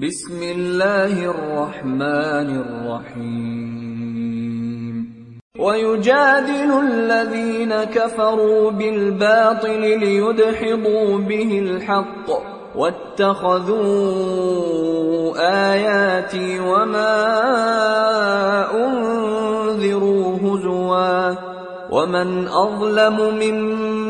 بسم الله الرحمن الرحيم ويجادل الذين كفروا بالباطل ليدحضوا به الحق واتخذوا اياتي وما انذروا هزوا ومن اظلم ممن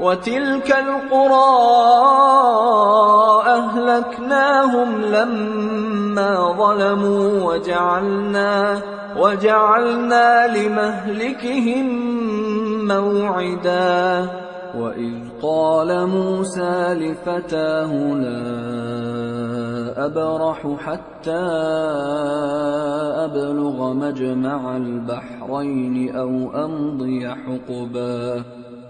وتلك القرى أهلكناهم لما ظلموا وجعلنا وجعلنا لمهلكهم موعدا. وإذ قال موسى لفتاه لا أبرح حتى أبلغ مجمع البحرين أو أمضي حقبا.